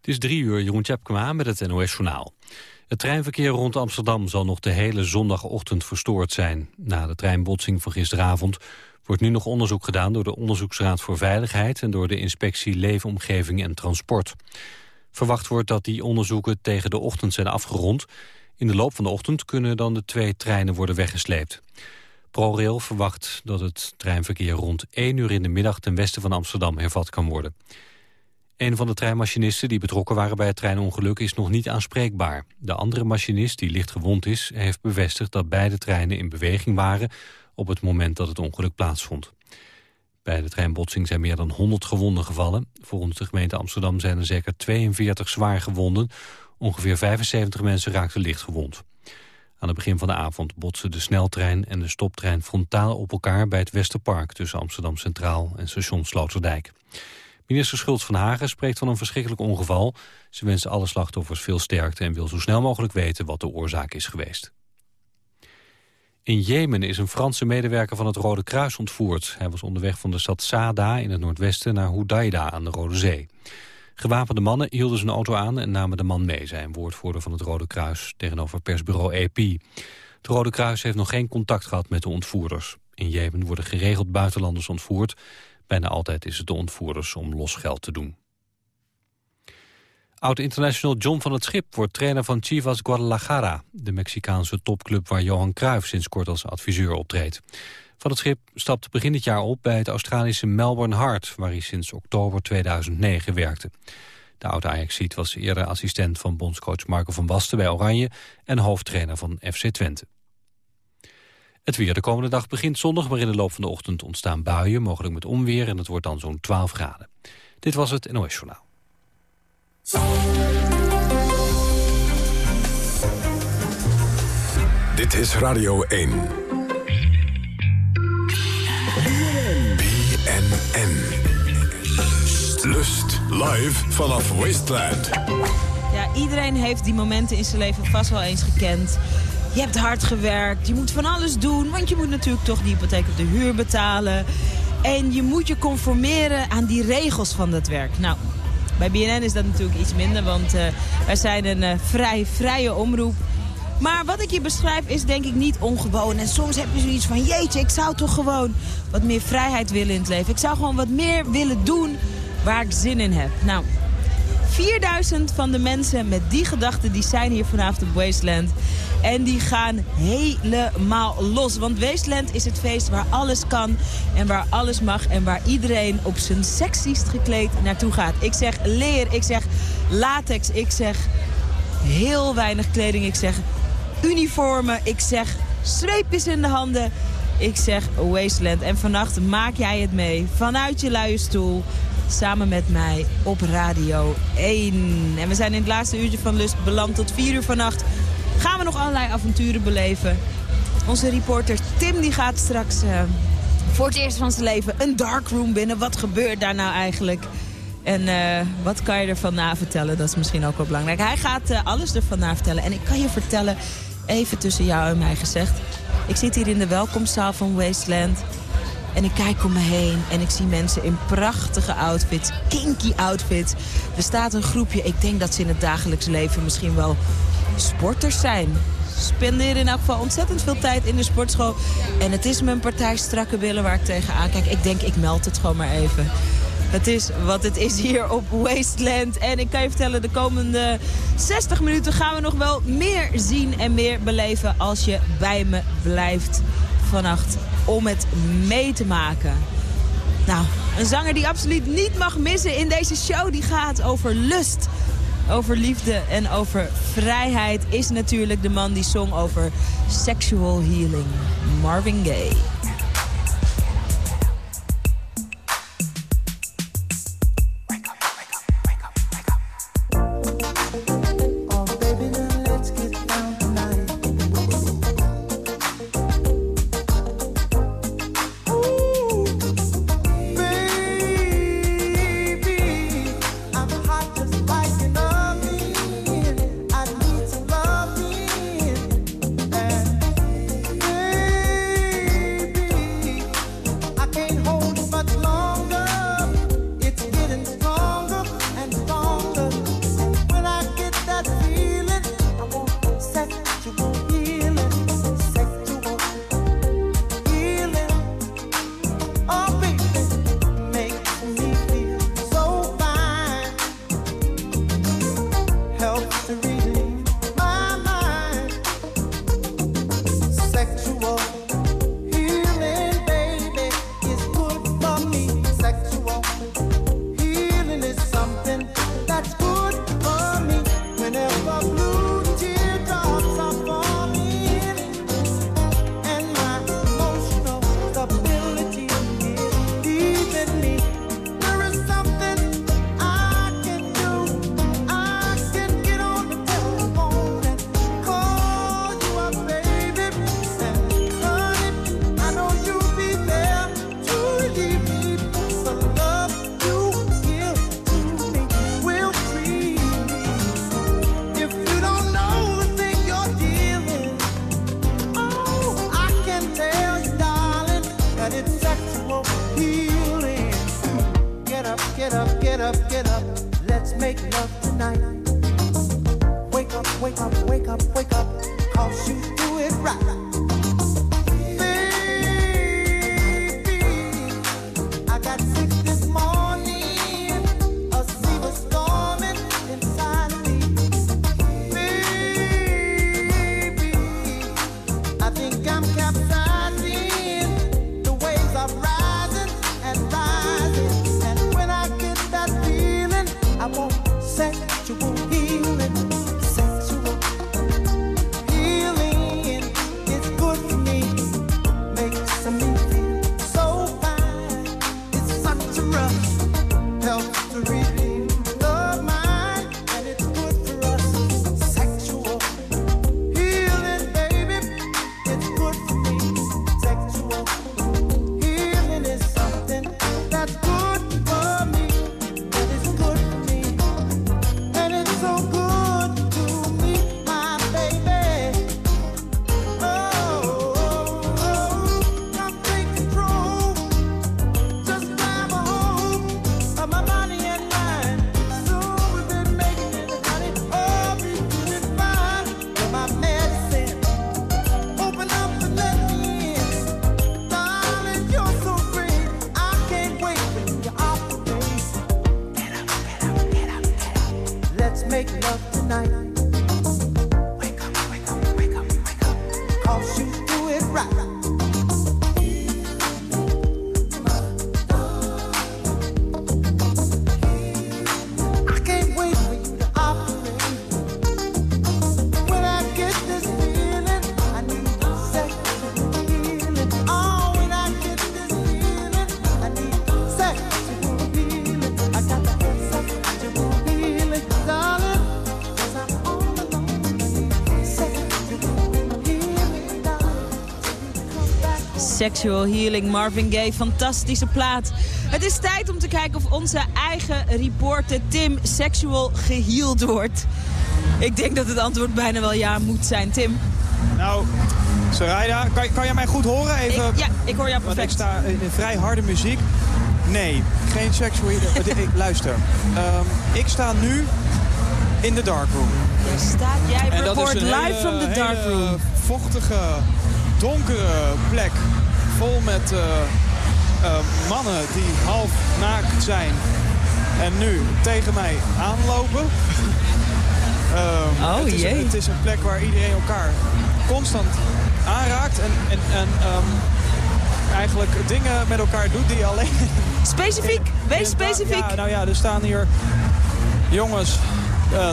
Het is drie uur, Jeroen Tjepkema met het NOS-journaal. Het treinverkeer rond Amsterdam zal nog de hele zondagochtend verstoord zijn. Na de treinbotsing van gisteravond wordt nu nog onderzoek gedaan... door de Onderzoeksraad voor Veiligheid... en door de Inspectie Leefomgeving en Transport. Verwacht wordt dat die onderzoeken tegen de ochtend zijn afgerond. In de loop van de ochtend kunnen dan de twee treinen worden weggesleept. ProRail verwacht dat het treinverkeer rond 1 uur in de middag... ten westen van Amsterdam hervat kan worden. Een van de treinmachinisten die betrokken waren bij het treinongeluk is nog niet aanspreekbaar. De andere machinist, die licht gewond is, heeft bevestigd dat beide treinen in beweging waren op het moment dat het ongeluk plaatsvond. Bij de treinbotsing zijn meer dan 100 gewonden gevallen. Volgens de gemeente Amsterdam zijn er zeker 42 zwaar gewonden. Ongeveer 75 mensen raakten licht gewond. Aan het begin van de avond botsen de sneltrein en de stoptrein frontaal op elkaar bij het Westerpark tussen Amsterdam Centraal en station Sloterdijk. Minister Schultz van Hagen spreekt van een verschrikkelijk ongeval. Ze wenst alle slachtoffers veel sterkte en wil zo snel mogelijk weten wat de oorzaak is geweest. In Jemen is een Franse medewerker van het Rode Kruis ontvoerd. Hij was onderweg van de stad Sada in het noordwesten naar Hudaida aan de Rode Zee. Gewapende mannen hielden zijn auto aan en namen de man mee, zijn woordvoerder van het Rode Kruis tegenover persbureau AP. Het Rode Kruis heeft nog geen contact gehad met de ontvoerders. In Jemen worden geregeld buitenlanders ontvoerd Bijna altijd is het de ontvoerders om los geld te doen. Oud-international John van het Schip wordt trainer van Chivas Guadalajara... de Mexicaanse topclub waar Johan Cruijff sinds kort als adviseur optreedt. Van het Schip stapte begin dit jaar op bij het Australische Melbourne Heart... waar hij sinds oktober 2009 werkte. De oude Ajaxiet was eerder assistent van bondscoach Marco van Basten bij Oranje... en hoofdtrainer van FC Twente. Het weer de komende dag begint zondag, maar in de loop van de ochtend ontstaan buien, mogelijk met onweer, en het wordt dan zo'n 12 graden. Dit was het NOS Journaal. Dit is Radio 1. BNN. Lust, live vanaf Wasteland. Ja, iedereen heeft die momenten in zijn leven vast wel eens gekend je hebt hard gewerkt, je moet van alles doen... want je moet natuurlijk toch die hypotheek op de huur betalen. En je moet je conformeren aan die regels van dat werk. Nou, bij BNN is dat natuurlijk iets minder, want uh, wij zijn een uh, vrij vrije omroep. Maar wat ik je beschrijf is denk ik niet ongewoon. En soms heb je zoiets van, jeetje, ik zou toch gewoon wat meer vrijheid willen in het leven. Ik zou gewoon wat meer willen doen waar ik zin in heb. Nou, 4000 van de mensen met die gedachten die zijn hier vanavond op Wasteland. En die gaan helemaal los. Want Wasteland is het feest waar alles kan en waar alles mag. En waar iedereen op zijn sexiest gekleed naartoe gaat. Ik zeg leer, ik zeg latex, ik zeg heel weinig kleding. Ik zeg uniformen, ik zeg streepjes in de handen. Ik zeg Wasteland. En vannacht maak jij het mee vanuit je luie stoel samen met mij op Radio 1. En we zijn in het laatste uurtje van Lust beland tot 4 uur vannacht. Gaan we nog allerlei avonturen beleven. Onze reporter Tim die gaat straks uh, voor het eerst van zijn leven een darkroom binnen. Wat gebeurt daar nou eigenlijk? En uh, wat kan je ervan na vertellen? Dat is misschien ook wel belangrijk. Hij gaat uh, alles ervan na vertellen. En ik kan je vertellen, even tussen jou en mij gezegd... ik zit hier in de welkomstzaal van Wasteland... En ik kijk om me heen en ik zie mensen in prachtige outfits, kinky outfits. Er staat een groepje, ik denk dat ze in het dagelijks leven misschien wel sporters zijn. Spenderen in elk geval ontzettend veel tijd in de sportschool. En het is mijn partij strakke billen waar ik tegenaan kijk. Ik denk, ik meld het gewoon maar even. Het is wat het is hier op Wasteland. En ik kan je vertellen, de komende 60 minuten gaan we nog wel meer zien en meer beleven als je bij me blijft vannacht om het mee te maken. Nou, een zanger die absoluut niet mag missen in deze show... die gaat over lust, over liefde en over vrijheid... is natuurlijk de man die zong over sexual healing, Marvin Gaye. Sexual Healing, Marvin Gaye, fantastische plaat. Het is tijd om te kijken of onze eigen reporter Tim seksual geheeld wordt. Ik denk dat het antwoord bijna wel ja moet zijn, Tim. Nou, Sarayda, kan, kan jij mij goed horen? Even, ik, ja, ik hoor jou perfect. Want ik sta in vrij harde muziek. Nee, geen sexual healing. Luister, um, ik sta nu in de darkroom. Daar staat jij, report live from the darkroom. vochtige, donkere plek vol met uh, uh, mannen die half naakt zijn. En nu tegen mij aanlopen. um, oh het is, jee. Het is een plek waar iedereen elkaar constant aanraakt. En, en, en um, eigenlijk dingen met elkaar doet die alleen... Specifiek, wees specifiek. Ja, nou ja, er staan hier jongens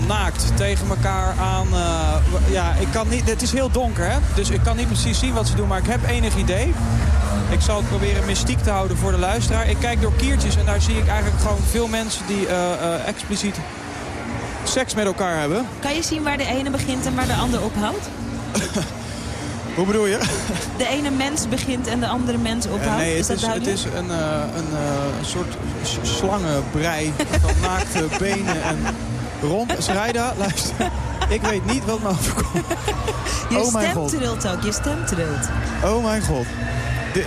naakt tegen elkaar aan. Uh, ja, ik kan niet, het is heel donker, hè? dus ik kan niet precies zien wat ze doen, maar ik heb enig idee. Ik zal het proberen mystiek te houden voor de luisteraar. Ik kijk door kiertjes en daar zie ik eigenlijk gewoon veel mensen die uh, expliciet seks met elkaar hebben. Kan je zien waar de ene begint en waar de ander ophoudt? Hoe bedoel je? De ene mens begint en de andere mens ophoudt. Uh, nee, het is, dat is, duidelijk? het is een, uh, een uh, soort slangenbrei van naakte benen en rond. Schrijda, luister. Ik weet niet wat me overkomt. Je oh mijn stem trilt ook, je stem trilt. Oh mijn god. Dit,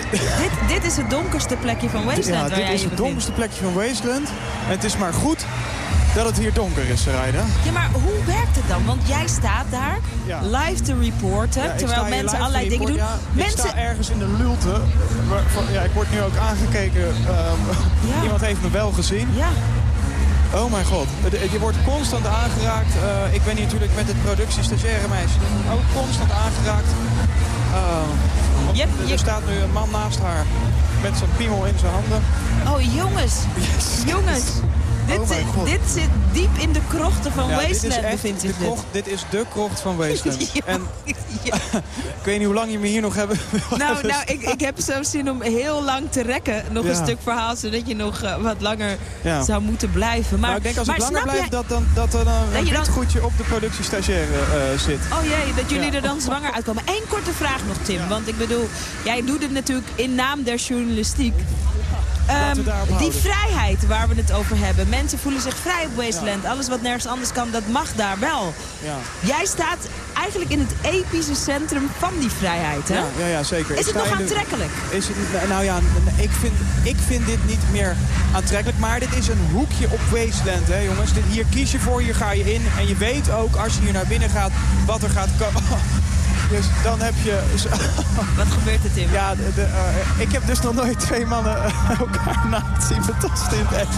dit is het donkerste plekje van Wasteland Ja, waar dit jij is het donkerste plekje van Wasteland. En het is maar goed dat het hier donker is, Sarayda. Ja, maar hoe werkt het dan? Want jij staat daar Ja. live te reporten, Ja, terwijl mensen allerlei dingen doen. ja, mensen... Ik sta ergens in de lulte. Ja, ik word nu ook aangekeken. Ehm. Iemand heeft me wel gezien. Ja, Oh mijn god. Je wordt constant aangeraakt. Eh, ik ben hier natuurlijk met het productiestagiaire meisje. Ook constant aangeraakt. Eh, hebt- er- je- Er staat nu een man naast haar. Met zijn piemel in zijn handen. oh jongens, jongens. Dit, Oh zit- dit zit diep in de krochten van Ja, Wasteland bevindt zich dit. krocht, dit is de krocht van Wasteland. Ja, En ja. ik weet niet hoe lang je me hier nog hebben Nou, nou ik, ik heb zo zin om heel lang te rekken. Nog een stuk verhaal, zodat je nog eh, wat langer zou moeten blijven. Maar, Maar ik denk als ik langer snap blijf, jij- dat, dan, dat er dan Dat een dan- witgoedje op de productiestagiaire eh zit. Oh jee, dat jullie er dan zwanger uitkomen. Eén korte vraag nog, Tim. Want ik bedoel, jij doet het natuurlijk in naam der journalistiek. Ehm, die vrijheid waar we het over hebben. Mensen voelen zich vrij op Wasteland. Alles wat nergens anders kan, dat mag daar wel. Ja. Jij staat eigenlijk in het epische centrum van die vrijheid, hè? Ja, ja, ja, zeker. Is Ik het nog de- aantrekkelijk? Is het, nou ja, ik vind, ik vind dit niet meer aantrekkelijk. Maar dit is een hoekje op Wasteland, hè jongens. Dit, hier kies je voor, hier ga je in. En je weet ook, als je hier naar binnen gaat, wat er gaat komen. Dus dan heb je... Wat gebeurt er, Tim? Ja, de, de, eh, ik heb dus nog nooit twee mannen eh, elkaar naakt zien betosten in echt.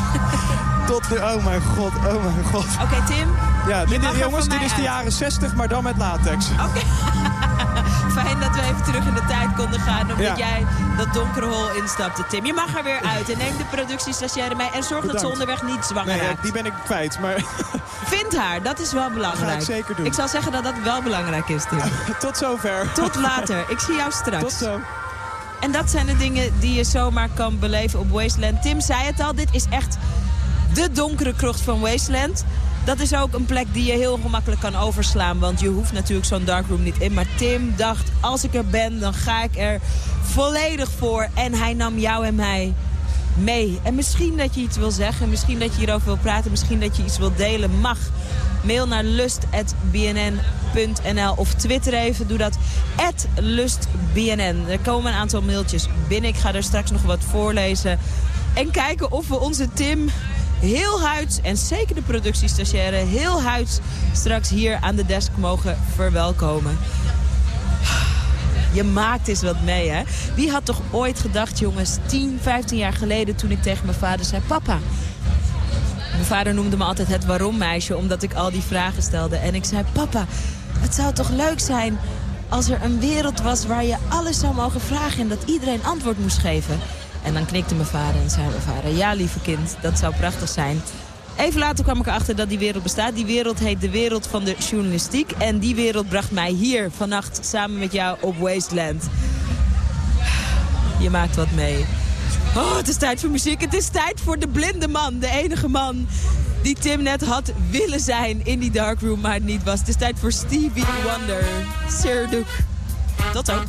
Tot nu, oh mijn god, oh mijn god. Oké, Tim. Ja, dit, jongens, dit is de jaren 60, maar dan met latex. Oké. Fijn dat we even terug in de tijd konden gaan. Omdat Ja. jij dat donkere hol instapte, Tim. Je mag er weer uit. En neem de productiestagiaire mee. En zorg dat ze onderweg niet zwanger Nee, raakt. die ben ik kwijt, maar Vind haar. Dat is wel belangrijk. Ga ik zeker doen. Ik zal zeggen dat dat wel belangrijk is, Tim. tot zover. Tot later. Ik zie jou straks. Tot zo. En dat zijn de dingen die je zomaar kan beleven op Wasteland. Tim zei het al, dit is echt de donkere krocht van Wasteland. Dat is ook een plek die je heel gemakkelijk kan overslaan. Want je hoeft natuurlijk zo'n darkroom niet in. Maar Tim dacht, als ik er ben, dan ga ik er volledig voor. En hij nam jou en mij mee. En misschien dat je iets wil zeggen, misschien dat je hierover wil praten... misschien dat je iets wil delen, mag. Mail naar lust.bnn.nl of twitter even, doe dat. lustbnn. Er komen een aantal mailtjes binnen. Ik ga er straks nog wat voorlezen. En kijken of we onze Tim heel huids, en zeker de productiestagiaire... heel huids straks hier aan de desk mogen verwelkomen. Je maakt eens wat mee, hè? Wie had toch ooit gedacht, jongens, 10, 15 jaar geleden... toen ik tegen mijn vader zei, papa... Mijn vader noemde me altijd het waarom meisje, omdat ik al die vragen stelde. En ik zei, papa, het zou toch leuk zijn als er een wereld was... waar je alles zou mogen vragen en dat iedereen antwoord moest geven. En dan knikte mijn vader en zei mijn vader, ja lieve kind, dat zou prachtig zijn... Even later kwam ik erachter dat die wereld bestaat. Die wereld heet de wereld van de journalistiek. En die wereld bracht mij hier vannacht samen met jou op Wasteland. Je maakt wat mee. Oh, het is tijd voor muziek. Het is tijd voor de blinde man. De enige man die Tim net had willen zijn in die darkroom, maar het niet was. Het is tijd voor Stevie Wonder. Sir Duke. Tot zo.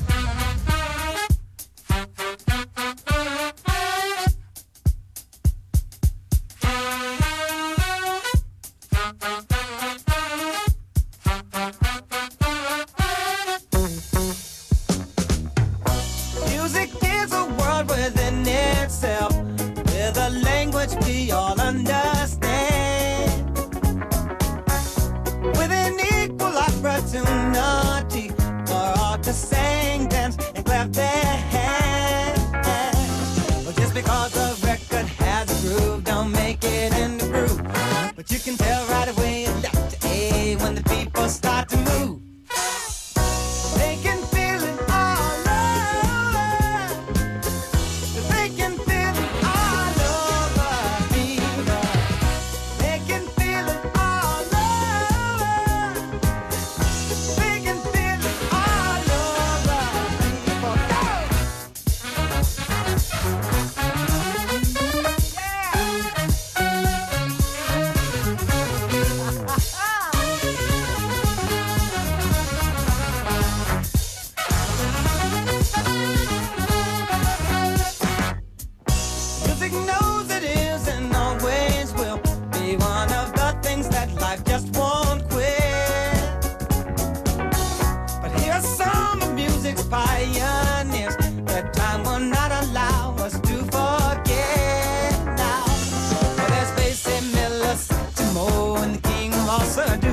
Of also do.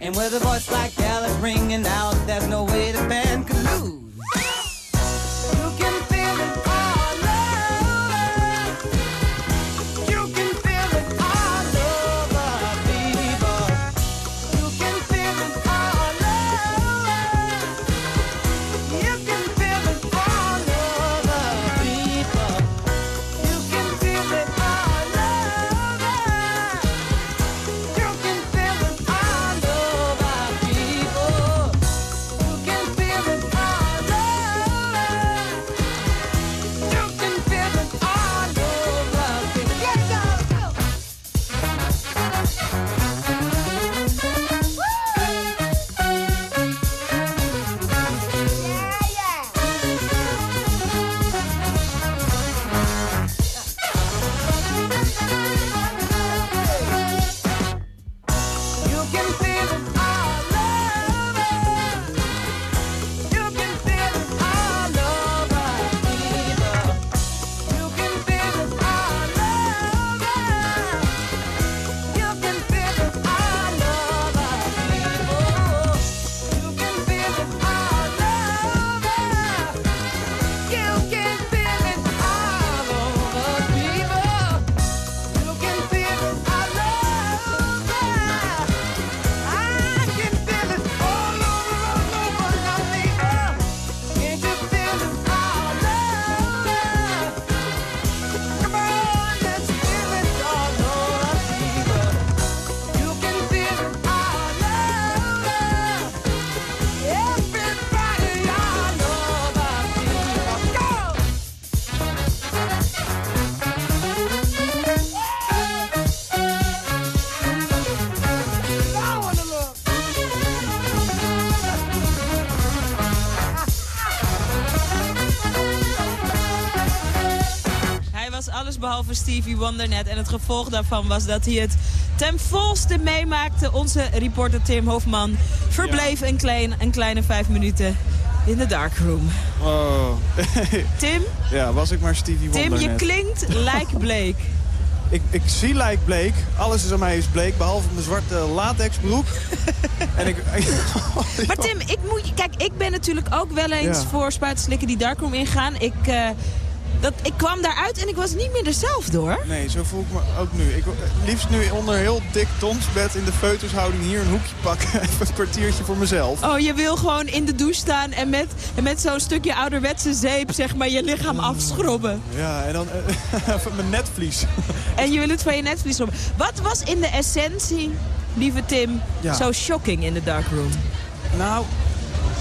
And with a voice like Alice ringing out, there's no way the band could lose. Behalve Stevie Wonder net. En het gevolg daarvan was dat hij het ten volste meemaakte. Onze reporter Tim Hofman verbleef een, klein, een kleine vijf minuten in de darkroom. Oh. Tim, ja, was ik maar Stevie Wonder Tim, je net. klinkt like Blake. Ik, ik zie lijk bleek. Alles is aan mij is bleek, behalve mijn zwarte latexbroek. en ik... Maar Tim, ik moet, kijk, ik ben natuurlijk ook wel eens Ja. voor spuitenslikken die darkroom ingaan. Ik, eh, dat, ik kwam daaruit en ik was niet meer dezelfde hoor. Nee, zo voel ik me ook nu. Ik liefst nu onder heel dik donsbed in de feutushouding hier een hoekje pakken. Even een kwartiertje voor mezelf. Oh, je wil gewoon in de douche staan en met, en met zo'n stukje ouderwetse zeep zeg maar je lichaam afschrobben. Ja, en dan eh, even mijn netvlies. En je wil het van je netvlies schrobben. Wat was in de essentie, lieve Tim, Ja. zo shocking in de darkroom? Nou,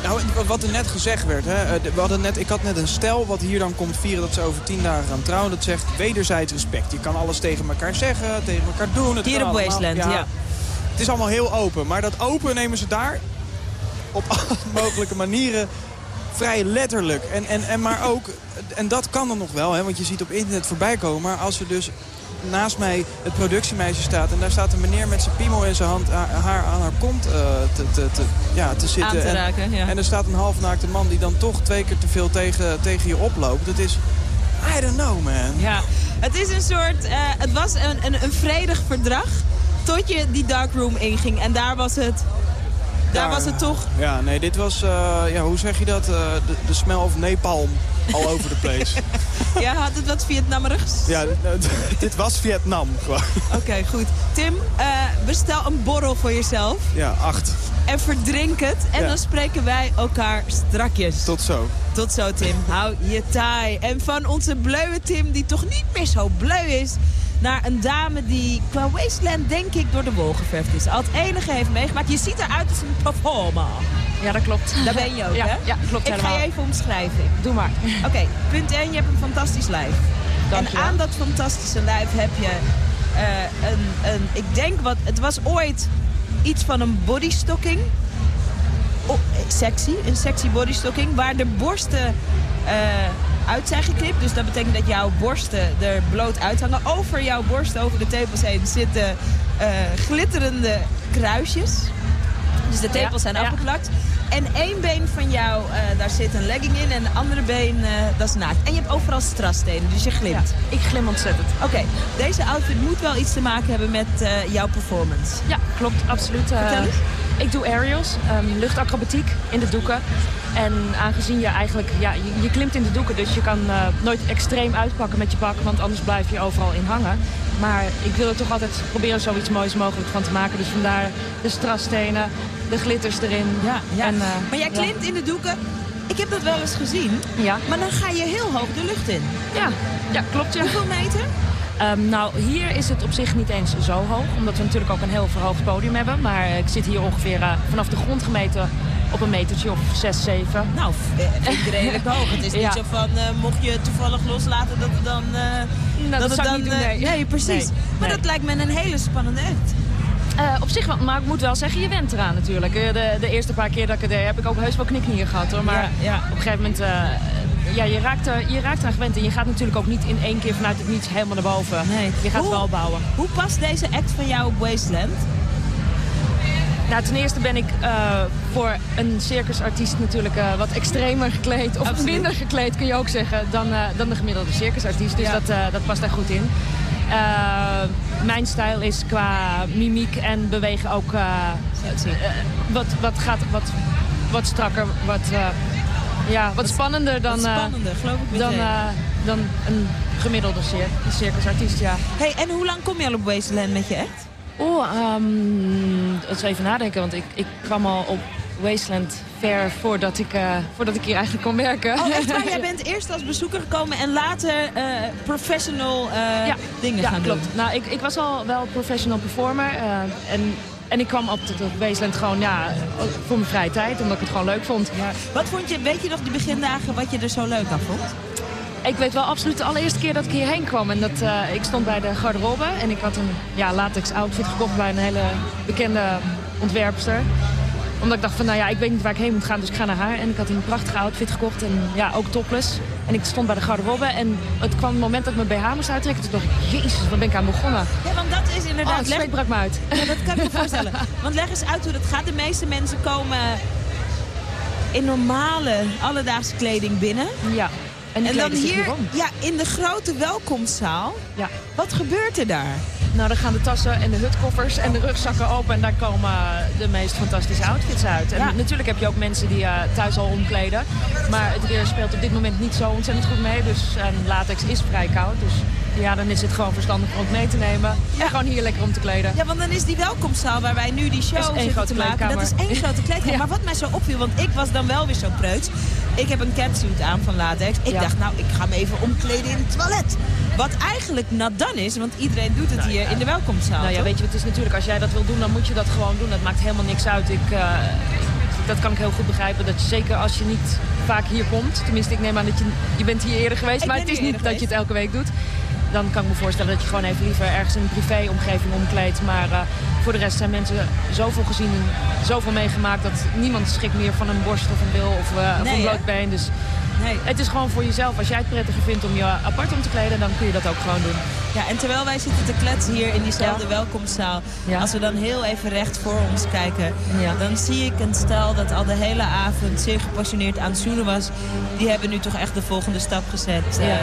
nou, wat er net gezegd werd. Hè, eh, we hadden net, ik had net een stel wat hier dan komt vieren dat ze over tien dagen gaan trouwen. Dat zegt wederzijds respect. Je kan alles tegen elkaar zeggen, tegen elkaar doen. Het Hier op. Wasteland, ja. Het is allemaal heel open. Maar dat open nemen ze daar op alle mogelijke manieren vrij letterlijk. En, en, en maar ook, en dat kan dan nog wel, hè, want je ziet op internet voorbij komen. Maar als er dus naast mij het productiemeisje staat... en daar staat een meneer met zijn piemel in zijn hand haar, aan haar kont eh, te, te, te, ja, te zitten. Aan te en, raken, ja. en er staat een halfnaakte man die dan toch twee keer te veel tegen, tegen je oploopt. Dat is, I don't know man. Ja, het is een soort, eh, het was een, een, een vredig verdrag tot je die darkroom inging. En daar was het, daar was het toch, Ja, nee, dit was, eh, ja, hoe zeg je dat? De, de smell of napalm all over the place. ja, had het wat Vietnamerigs? ja, dit was Vietnam gewoon. Oké, goed. Tim, eh, bestel een borrel voor jezelf Ja, acht. en verdrink het. En Ja. dan spreken wij elkaar strakjes. Tot zo. Tot zo, Tim. Hou je taai. En van onze bleuwe Tim, die toch niet meer zo bleu is... naar een dame die qua Wasteland, denk ik, door de wol geverfd is. Al het enige heeft meegemaakt. Je ziet eruit als een performer. Ja, dat klopt. Daar ben je ook, ja, hè? Ja, klopt Ik helemaal. ga je even omschrijven. Doe maar. Oké, punt 1, je hebt een fantastisch lijf. En Dankjewel. aan dat fantastische lijf heb je eh, een, een, ik denk wat, het was ooit iets van een bodystocking. Oh, sexy, een sexy bodystocking, waar de borsten eh, uit zijn geknipt. Dus dat betekent dat jouw borsten er bloot uithangen. Over jouw borsten, over de tepels heen, zitten eh, glitterende kruisjes. Dus de tepels zijn afgeplakt. En één been van jou, eh, daar zit een legging in. En de andere been, eh, dat is naakt. En je hebt overal strasstenen, dus je Ja, glimt. ik glim ontzettend. Oké, deze outfit moet wel iets te maken hebben met eh, jouw performance. Ja, klopt, absoluut. Vertel eens. ik doe aerials, ehm, luchtacrobatiek in de doeken. En aangezien je eigenlijk, ja, je, je klimt in de doeken, dus je kan nooit extreem uitpakken met je pak, want anders blijf je overal in hangen. Maar ik wil er toch altijd proberen zoiets moois mogelijk van te maken. Dus vandaar de strasstenen, de glitters erin. Ja, ja. En, eh, maar jij ja. klimt in de doeken. Ik heb dat wel eens gezien. Ja, Maar dan ga je heel hoog de lucht in. ja, ja klopt. Ja. Hoeveel meter? Ehm, nou, hier is het op zich niet eens zo hoog. Omdat we natuurlijk ook een heel verhoogd podium hebben. Maar ik zit hier ongeveer eh, vanaf de grond gemeten op een metertje of 6, 7. Nou, eh, vind ik redelijk hoog. Het is niet Ja. zo van, mocht je toevallig loslaten, dat het dan... eh, dat het dan, niet doen, nee. precies. Nee, Maar nee. dat lijkt me een hele spannende act. Eh, op zich wel, maar ik moet wel zeggen, je went eraan natuurlijk. Eh, De, de eerste paar keer dat ik het deed, heb ik ook heus wel knikkingen gehad hoor. Maar Ja, ja. op een gegeven moment, eh, ja, je raakt, er, je raakt eraan gewend. En je gaat natuurlijk ook niet in één keer vanuit het niets helemaal naar boven. Nee. Je gaat Hoe- wel bouwen. Hoe past deze act van jou op Wasteland? Nou, ten eerste ben ik eh, voor een circusartiest natuurlijk eh, wat extremer gekleed. Of Absoluut. minder gekleed kun je ook zeggen dan, eh, dan de gemiddelde circusartiest. Dus Ja. dat, eh, dat past daar goed in. Eh, mijn stijl is qua mimiek en bewegen ook eh, eh, wat, wat, gaat, wat, wat strakker, wat, ja, wat spannender dan, Wat spannender, geloof ik dan, dan een gemiddelde cir circusartiest. Ja. hey, en hoe lang kom je al op Wasteland met je act? Oeh, um, eens even nadenken, want ik, ik kwam al op Wasteland ver voordat ik, eh, voordat ik hier eigenlijk kon werken. Oh, echt waar? Jij bent eerst als bezoeker gekomen en later eh, professional eh, ja, dingen ja, gaan klopt. doen. Nou, ik, ik was al wel professional performer en, en ik kwam op Wasteland gewoon ja, voor mijn vrije tijd, omdat ik het gewoon leuk vond. Wat vond je, weet je nog die begindagen wat je er zo leuk aan vond? Ik weet wel absoluut de allereerste keer dat ik hierheen kwam. En dat, ik stond bij de garderobe en ik had een ja, latex outfit gekocht bij een hele bekende ontwerpster. Omdat ik dacht van, nou ja, ik weet niet waar ik heen moet gaan, dus ik ga naar haar. En ik had een prachtige outfit gekocht en ja, ook topless. En ik stond bij de garderobe en het kwam het moment dat ik mijn BH moest uittrekken. Toen dacht ik, jezus, wat ben ik aan begonnen? Ja, want dat is Oh, inderdaad... het leg- brak me uit. Ja, dat kan ik me voorstellen. Want leg eens uit hoe dat gaat. De meeste mensen komen in normale, alledaagse kleding binnen. Ja. En, En dan hier, ja, in de grote welkomstzaal. Ja. Wat gebeurt er daar? Nou, dan gaan de tassen en de hutkoffers en de rugzakken open. En daar komen de meest fantastische outfits uit. En Ja. natuurlijk heb je ook mensen die eh, thuis al omkleden. Maar het weer speelt op dit moment niet zo ontzettend goed mee. Dus en latex is vrij koud. Dus ja, dan is het gewoon verstandig om het mee te nemen. En gewoon hier lekker om te kleden. Ja, want dan is die welkomstzaal waar wij nu die show Is één zitten grote te maken. Dat is één grote kleedkamer. Ja. Maar wat mij zo opviel, want ik was dan wel weer zo preuts. Ik heb een catsuit aan van latex. Ik Ja. dacht, nou, ik ga me even omkleden in het toilet. Wat eigenlijk nat dan is, want iedereen doet het hier in de welkomstzaal. Nou ja, toch? weet je, het is natuurlijk als jij dat wil doen, dan moet je dat gewoon doen. Dat maakt helemaal niks uit. Ik, eh, dat kan ik heel goed begrijpen. Dat je, zeker als je niet vaak hier komt. Tenminste, ik neem aan dat je, je bent hier eerder geweest. Ik maar het is niet dat je het elke week doet. Dan kan ik me voorstellen dat je gewoon even liever ergens in een privéomgeving omkleedt. Maar eh, voor de rest zijn mensen zoveel gezien en zoveel meegemaakt... dat niemand schrikt meer van een borst of een wil of, eh, of een hè? bloot been. Dus Nee. het is gewoon voor jezelf. Als jij het prettiger vindt om je apart om te kleden, dan kun je dat ook gewoon doen. Ja, en terwijl wij zitten te kletsen hier in diezelfde Ja. welkomstzaal... Ja. als we dan heel even recht voor ons kijken... Ja. dan zie ik een stel dat al de hele avond zeer gepassioneerd aan het zoenen was. Die hebben nu toch echt de volgende stap gezet. Ja. eh,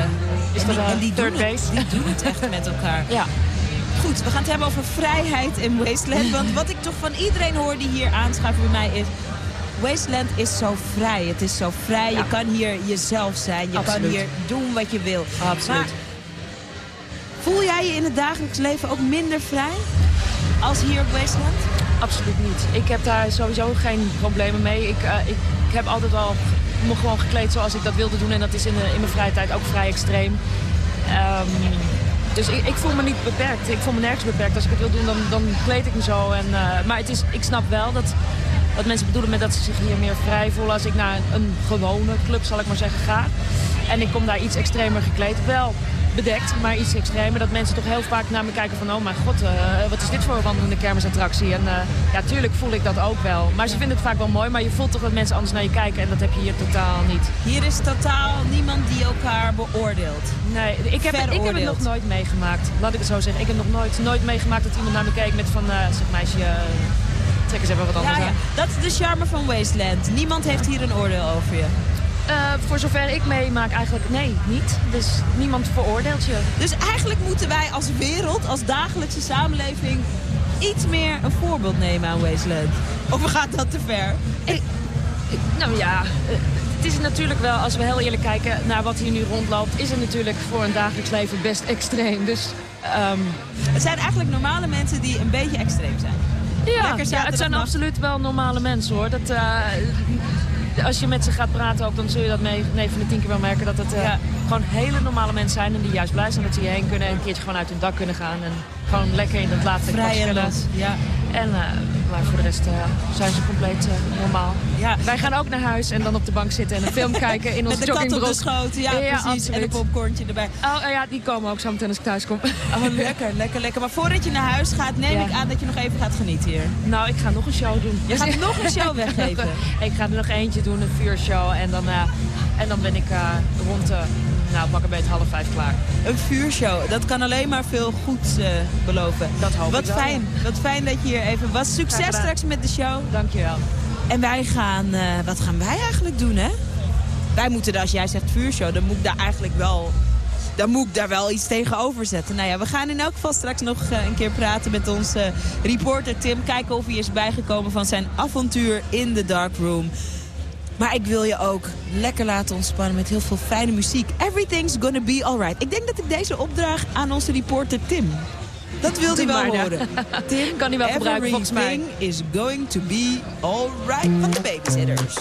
Is en dat die, en die doen het, die doen het echt met elkaar. Ja. Goed, we gaan het hebben over vrijheid in Wasteland. Want wat ik toch van iedereen hoor die hier aanschuiven bij mij is... Wasteland is zo vrij. Het is zo vrij. Je kan hier jezelf zijn. Je Absoluut. kan hier doen wat je wil. Absoluut. Maar voel jij je in het dagelijks leven ook minder vrij als hier op Wasteland? Absoluut niet. Ik heb daar sowieso geen problemen mee. Ik, ik, ik heb altijd al me gewoon gekleed zoals ik dat wilde doen. En dat is in, de, in mijn vrije tijd ook vrij extreem. Ehm, dus ik, ik voel me niet beperkt. Ik voel me nergens beperkt. Als ik het wil doen, dan, dan kleed ik me zo. En, eh, maar het is, ik snap wel dat, wat mensen bedoelen met dat ze zich hier meer vrij voelen. Als ik naar een gewone club, zal ik maar zeggen, ga. En ik kom daar iets extremer gekleed. Wel bedekt, maar iets extremer. Dat mensen toch heel vaak naar me kijken van... oh mijn god, eh, wat is dit voor een wandelende kermisattractie? En eh, ja, tuurlijk voel ik dat ook wel. Maar ze vinden het vaak wel mooi. Maar je voelt toch dat mensen anders naar je kijken. En dat heb je hier totaal niet. Hier is totaal niemand die elkaar beoordeelt. Nee, ik heb, ik heb het nog nooit meegemaakt. Laat ik het zo zeggen. Ik heb nog nooit, nooit meegemaakt dat iemand naar me keek met van... eh zeg meisje, trek eens even wat anders Ja, ja. aan. Dat is de charme van Wasteland. Niemand heeft hier een oordeel over je. Eh, voor zover ik meemaak eigenlijk nee, niet. Dus niemand veroordeelt je. Dus eigenlijk moeten wij als wereld, als dagelijkse samenleving... iets meer een voorbeeld nemen aan Wasteland. Of gaat dat te ver? Nou ja, eh, het is natuurlijk wel, als we heel eerlijk kijken naar wat hier nu rondloopt... is het natuurlijk voor een dagelijks leven best extreem. Dus ehm, Het zijn eigenlijk normale mensen die een beetje extreem zijn. Ja, het zijn absoluut wel normale mensen hoor. Dat, eh, als je met ze gaat praten ook, dan zul je dat 9 van de 10 keer wel merken... dat het eh, Ja. gewoon hele normale mensen zijn en die juist blij zijn dat ze hierheen kunnen... en een keertje gewoon uit hun dak kunnen gaan en gewoon lekker in het laatste Vrij en chillen. los. Ja. En, eh, maar voor de rest eh, zijn ze compleet eh, normaal. Ja. Wij gaan ook naar huis en dan op de bank zitten en een film kijken in Met onze de kat op de joggingbroek. schoot. Ja, Ja, precies. En een popcornje erbij. Oh eh, ja, die komen ook zo meteen als ik thuis kom. Oh, lekker, lekker, lekker. Maar voordat je naar huis gaat, neem Ja. ik aan dat je nog even gaat genieten hier. nou, ik ga nog een show doen. Je gaat nog een show weggeven. ik ga er nog eentje doen, een vuurshow. En dan, eh, en dan ben ik rond de, nou, pak een beetje half vijf klaar. Een vuurshow. Dat kan alleen maar veel goeds eh, beloven. Dat hoop Wat ik wel, fijn. Wat fijn dat je hier even was. Succes straks met de show. Dankjewel. En wij gaan... eh, wat gaan wij eigenlijk doen, hè? Wij moeten, als jij zegt vuurshow, dan moet ik daar eigenlijk wel... Dan moet ik daar wel iets tegenover zetten. Nou ja, we gaan in elk geval straks nog eh, een keer praten met onze reporter Tim. Kijken of hij is bijgekomen van zijn avontuur in de dark room. Maar ik wil je ook lekker laten ontspannen met heel veel fijne muziek. Everything's gonna be alright. Ik denk dat ik deze opdraag aan onze reporter Tim. Dat wil hij wel horen. Tim, Kan hij wel gebruiken, volgens mij. everything is going to be alright van de babysitters.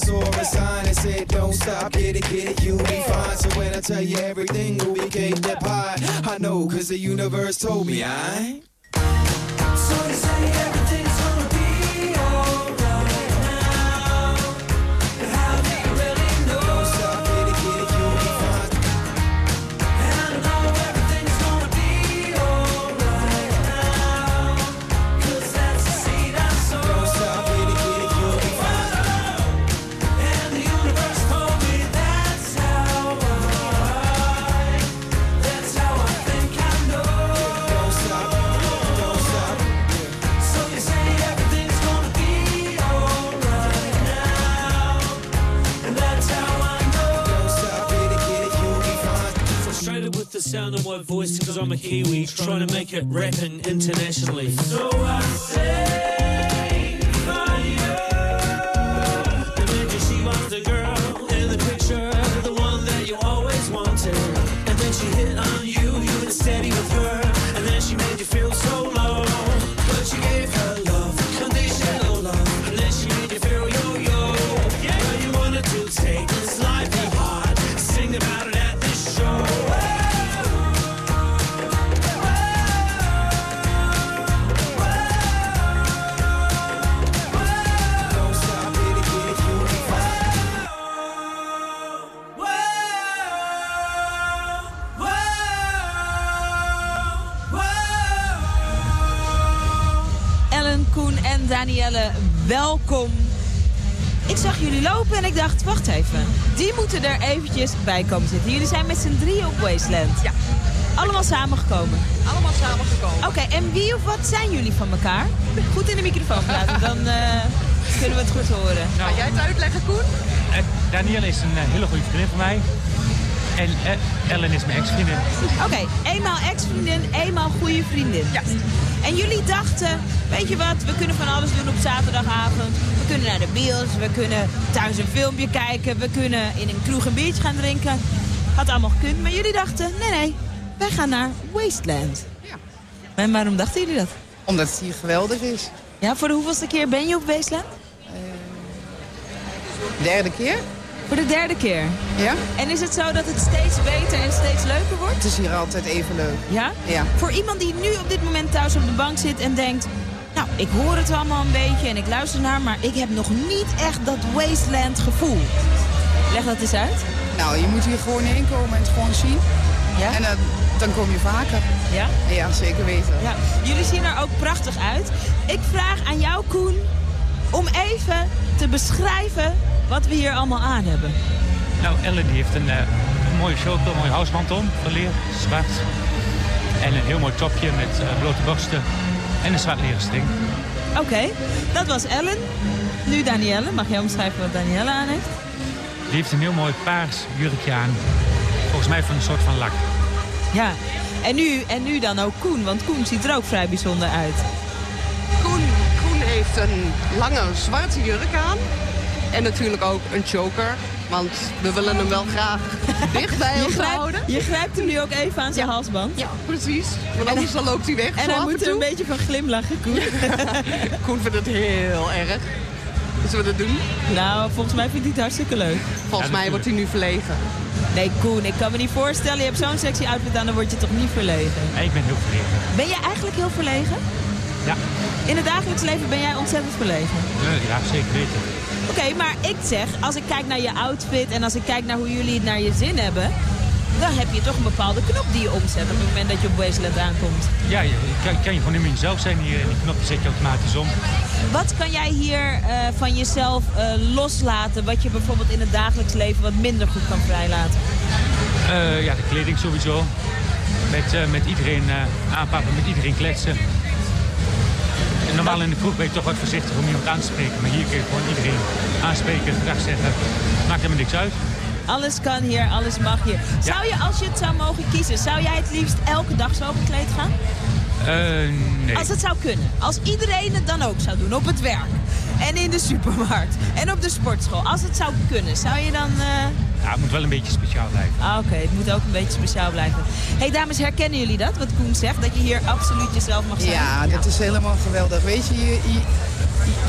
Saw a sign that said, Don't stop, get it, get it, you'll be fine. So when I tell you everything will be cake that pie, I know, cause the universe told me I. eventjes bij komen zitten. Jullie zijn met z'n drieën op Wasteland. Ja. Allemaal samengekomen. Allemaal samengekomen. Oké, en wie of wat zijn jullie van elkaar? Goed in de microfoon praten, dan eh, kunnen we het goed horen. Ga jij het uitleggen, Koen? Eh, Danielle is een eh, hele goede vriendin van mij. En eh, Ellen is mijn ex-vriendin. Oké, eenmaal ex-vriendin, eenmaal goede vriendin. Ja. En jullie dachten, weet je wat, we kunnen van alles doen op zaterdagavond. We kunnen naar de bios, we kunnen thuis een filmpje kijken. We kunnen in een kroeg een biertje gaan drinken. Had allemaal gekund, maar jullie dachten, nee nee, wij gaan naar Wasteland. Ja. En waarom dachten jullie dat? Omdat het hier geweldig is. Ja, voor de hoeveelste keer ben je op Wasteland? Derde keer? Voor de derde keer. Ja? En is het zo dat het steeds beter en steeds leuker wordt? Het is hier altijd even leuk. Ja? Ja. Voor iemand die nu op dit moment thuis op de bank zit en denkt... Nou, ik hoor het allemaal een beetje en ik luister naar, maar ik heb nog niet echt dat Wasteland gevoel. Leg dat eens uit. Nou, je moet hier gewoon heen komen en het gewoon zien. Ja? En dan, dan kom je vaker. Ja? Ja, zeker weten. ja. Jullie zien er ook prachtig uit. Ik vraag aan jou, Koen, om even te beschrijven wat we hier allemaal aan hebben. Nou, Ellen die heeft een, eh, een mooie een mooie houseband om, van leer, zwart. En een heel mooi topje met eh, blote borsten en een zwart leren string. Oké, dat was Ellen. Nu Danielle. Mag jij omschrijven wat Danielle aan heeft? Die heeft een heel mooi paars jurkje aan. Volgens mij van een soort van lak. Ja. En nu, en nu dan ook Koen, want Koen ziet er ook vrij bijzonder uit. Koen, Koen heeft een lange zwarte jurk aan. En natuurlijk ook een choker. Want we willen hem wel graag dicht bij Je ons grijpt, houden. je grijpt hem nu ook even aan zijn halsband. Ja, precies. Want anders dan loopt hij weg. En hij moet er een beetje van glimlachen, Koen. Koen vindt het heel erg. Zullen we dat doen? Nou, volgens mij vindt hij het hartstikke leuk. Volgens mij wordt hij nu verlegen. Nee, Koen, ik kan me niet voorstellen. Je hebt zo'n sexy outfit aan, dan word je toch niet verlegen. Nee, ik ben heel verlegen. Ben je eigenlijk heel verlegen? Ja, In het dagelijks leven ben jij ontzettend verlegen. eh, ja zeker weten. Oké, maar ik zeg, als ik kijk naar je outfit en als ik kijk naar hoe jullie het naar je zin hebben... dan heb je toch een bepaalde knop die je omzet op het moment dat je op Wasteland aankomt. Ja, je, kan, kan je gewoon niet meer jezelf zijn hier. En die knop die zet je automatisch om. Wat kan jij hier eh, van jezelf eh, loslaten, wat je bijvoorbeeld in het dagelijks leven wat minder goed kan vrijlaten? Eh, ja, de kleding sowieso. Met, met iedereen aanpakken, met iedereen kletsen. En normaal in de kroeg ben je toch wat voorzichtig om iemand aan te spreken. Maar hier kun je gewoon iedereen aanspreken, gedag zeggen. Maakt helemaal niks uit. Alles kan hier, alles mag hier. Zou je, als je het zou mogen kiezen, zou jij het liefst elke dag zo gekleed gaan? Eh, nee. Als het zou kunnen. Als iedereen het dan ook zou doen. Op het werk. En in de supermarkt. En op de sportschool. Als het zou kunnen. Zou je dan... eh, Ja, het moet wel een beetje speciaal blijven. Ah, Oké, het moet ook een beetje speciaal blijven. hey, dames, herkennen jullie dat? Wat Koen zegt? Dat je hier absoluut jezelf mag zijn? Ja, dat is helemaal geweldig. Weet je, je, je,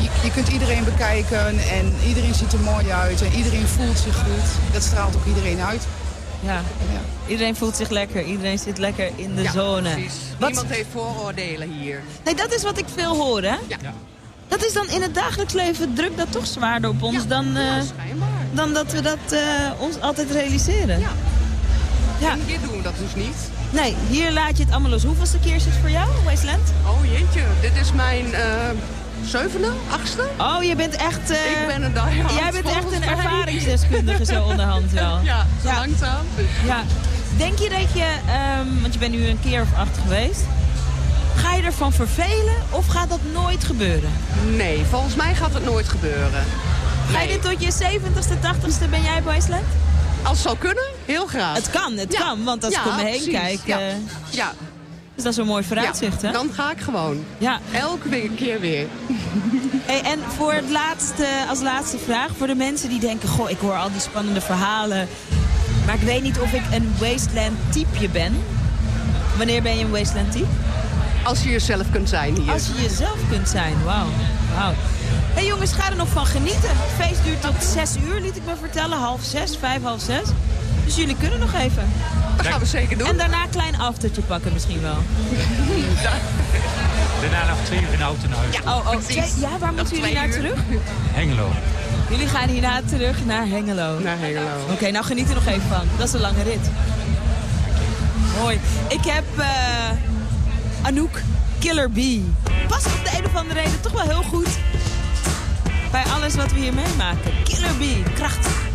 je, je kunt iedereen bekijken en iedereen ziet er mooi uit en iedereen voelt zich goed. Dat straalt ook iedereen uit. Ja. Iedereen voelt zich lekker. Iedereen zit lekker in de Ja, zone. precies. Wat- Niemand heeft vooroordelen hier. Nee, dat is wat ik veel hoor, hè? Ja. Dat is dan in het dagelijks leven drukt dat toch zwaarder op ons dan, eh, Ja, dan dat we dat eh, ons altijd realiseren. Ja. Ja. En hier doen we dat dus niet. Nee, hier laat je het allemaal los. Hoeveelste keer is het voor jou, Wasteland? Oh jeetje, dit is mijn eh, zevende, achtste? Oh, je bent echt... Ik ben een diehard, Jij bent echt een ervaringsdeskundige zo onderhand wel. Ja, zo langzaam. Ja. Denk je dat je, ehm, want je bent nu een keer of acht geweest, ga je ervan vervelen of gaat dat nooit gebeuren? Nee, volgens mij gaat het nooit gebeuren. Ga je dit tot je 70ste, 80ste ben jij bij Wasteland? Als het zou kunnen, heel graag. Het kan, het Ja. kan, want als Ja, ik om me heen precies. kijk, Ja. Ja, is dat zo'n mooi vooruitzicht, ja, hè? dan ga ik gewoon. Ja. Elke keer weer. Hey, en voor het laatste, als laatste vraag, voor de mensen die denken, goh, ik hoor al die spannende verhalen, maar ik weet niet of ik een Wasteland typeje ben. Wanneer ben je een Wasteland type? Als je jezelf kunt zijn hier. Als je jezelf kunt zijn, wauw. wauw. hey jongens, ga er nog van genieten. Het feest duurt tot 6 uur, liet ik me vertellen. Half zes, vijf, half zes. Dus jullie kunnen nog even. Dat gaan we zeker doen. En daarna een klein aftertje pakken misschien wel. Daarna nog twee uur in auto naar huis. Oh, oh. precies. Ja, waar moeten jullie naar uur. terug? Hengelo. Jullie gaan hierna terug naar Hengelo. Naar Hengelo. Oké, nou geniet er nog even van. Dat is een lange rit. Mooi. Ik heb eh, Anouk Killer Bee. Past op de een of andere reden toch wel heel goed bij alles wat we hier meemaken. Killer Bee, krachtig.